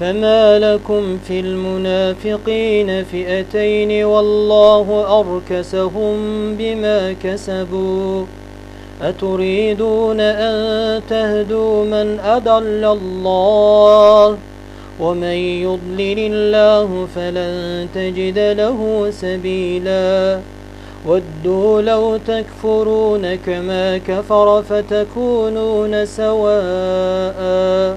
فما لكم في المنافقين فئتين والله أركسهم بما كسبوا أتريدون أن تهدوا من أضل الله ومن يضلل الله فلن تجد له سبيلا ودوا لو تكفرون كما كفر فتكونون سواء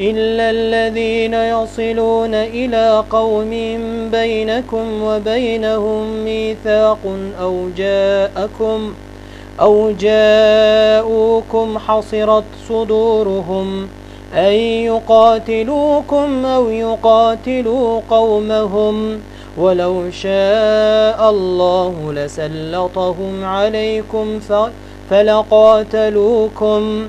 إلا الذين يصلون إلى قوم بينكم وبينهم ميثاق أو جاءكم أو جاءوكم حصرت صدورهم أن يقاتلوكم أو يقاتلوا قومهم ولو شاء الله لسلطهم عليكم فلقاتلوكم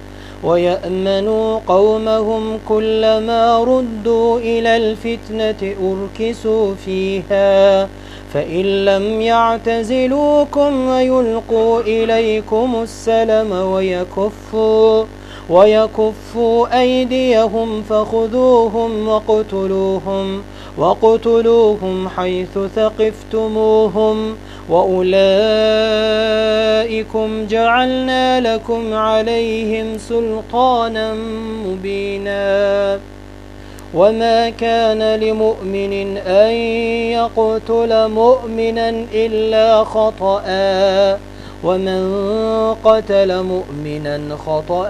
ويأمنوا قومهم كلما ردوا إلى الفتنة أركسوا فيها. فإن لم يعتزلوكم ويلقوا إليكم السلم ويكفوا ويكفوا أيديهم فخذوهم وقتلوهم. وقتلوهم حيث ثقفتموهم وأولئكم جعلنا لكم عليهم سلطانا مبينا وما كان لمؤمن أن يقتل مؤمنا إلا خطأ ومن قتل مؤمنا خطأ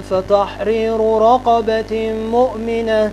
فتحرير رقبة مؤمنة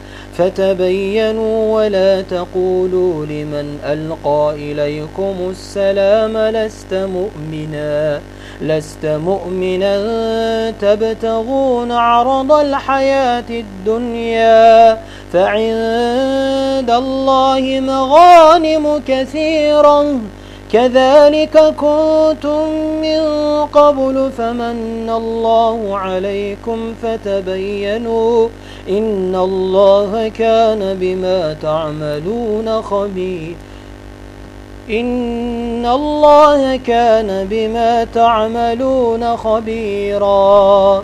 فتبينوا ولا تقولوا لمن ألقى إليكم السلام لست مؤمنا لست مؤمنا تبتغون عرض الحياة الدنيا فعند الله مغانم كثيرا كذلك كنتم من قبل فمن الله عليكم فتبينوا إن الله كان بما تعملون خبير. إن الله كان بما تعملون خبيراً.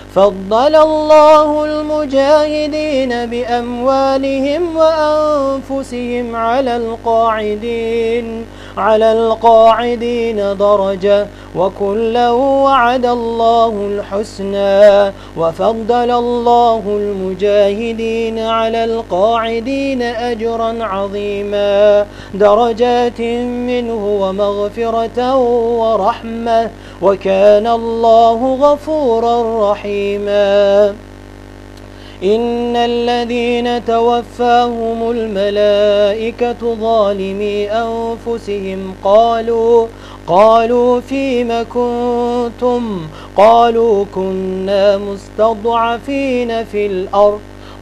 فضل الله المجاهدين بأموالهم وأنفسهم على القاعدين. على القاعدين درجة وكلا وعد الله الحسنى وفضل الله المجاهدين على القاعدين أجرا عظيما. درجات منه ومغفرة ورحمة وكان الله غفورا رحيما. إن الذين توفاهم الملائكة ظالمي أنفسهم قالوا قالوا فيم كنتم؟ قالوا كنا مستضعفين في الأرض.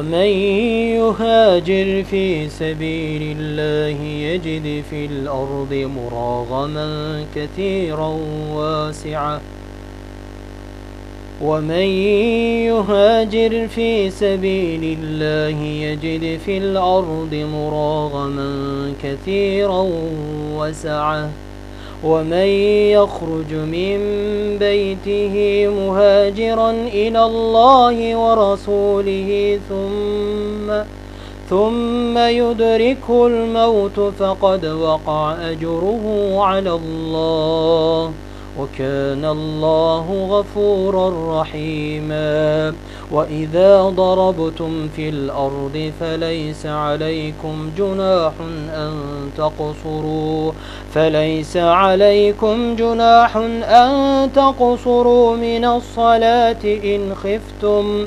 ومن يهاجر في سبيل الله يجد في الأرض مراغما كثيرا واسعا. ومن يهاجر في سبيل الله يجد في الأرض مراغما كثيرا وسعه ومن يخرج من بيته مهاجرا إلى الله ورسوله ثم ثم يدركه الموت فقد وقع أجره على الله. وكان الله غفورا رحيما. وإذا ضربتم في الأرض فليس عليكم جناح أن تقصروا فليس عليكم جناح أن تقصروا من الصلاة إن خفتم.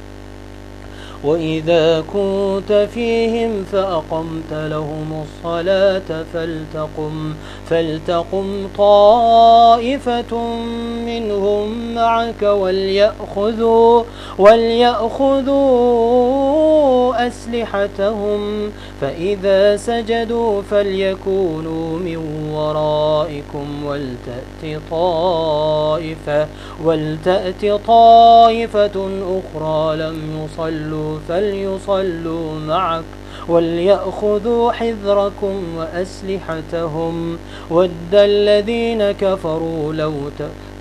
وإذا كنت فيهم فأقمت لهم الصلاة فلتقم فلتقم طائفة منهم معك وليأخذوا وليأخذوا أسلحتهم فإذا سجدوا فليكونوا من ورائكم ولتأت طائفة ولتأت طائفة أخرى لم يصلوا فليصلوا معك وليأخذوا حذركم وأسلحتهم. ود الذين كفروا لو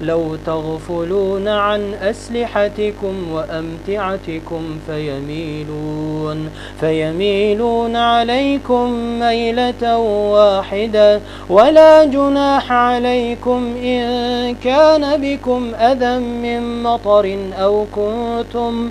لو تغفلون عن أسلحتكم وأمتعتكم فيميلون فيميلون عليكم ميلة واحدة. ولا جناح عليكم إن كان بكم أذى من مطر أو كنتم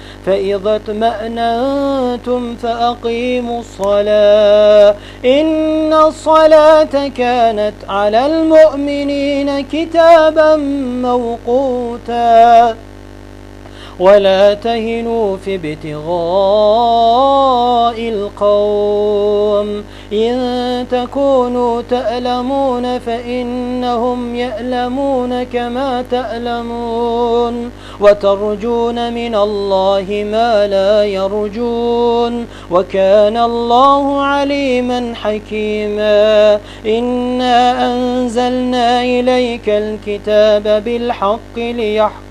فإذا اطمأننتم فأقيموا الصلاة. إن الصلاة كانت على المؤمنين كتابا موقوتا. ولا تهنوا في ابتغاء القوم. إن تكونوا تألمون فإنهم يألمون كما تألمون. وترجون من الله ما لا يرجون. وكان الله عليما حكيما. إنا أنزلنا إليك الكتاب بالحق ليحكم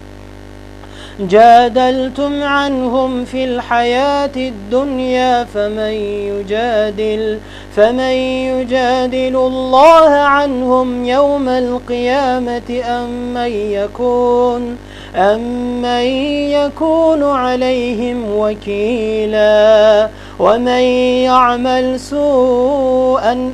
جادلتم عنهم في الحياة الدنيا فمن يجادل فمن يجادل الله عنهم يوم القيامة أم من يكون أم من يكون عليهم وكيلا ومن يعمل سوءا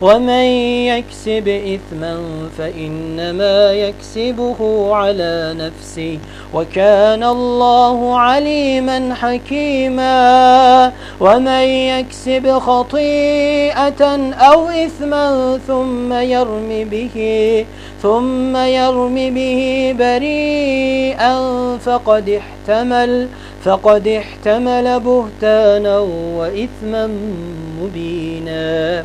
ومن يكسب إثما فإنما يكسبه على نفسه وكان الله عليما حكيما ومن يكسب خطيئة أو إثما ثم يرم به ثم يرم به بريئا فقد احتمل احتمل فقد احتمل بهتانا وإثما مبينا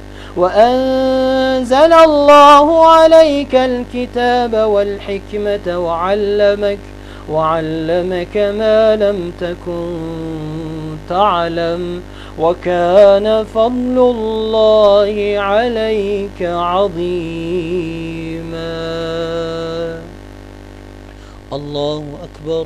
وأنزل الله عليك الكتاب والحكمة وعلمك وعلمك ما لم تكن تعلم وكان فضل الله عليك عظيما. الله أكبر.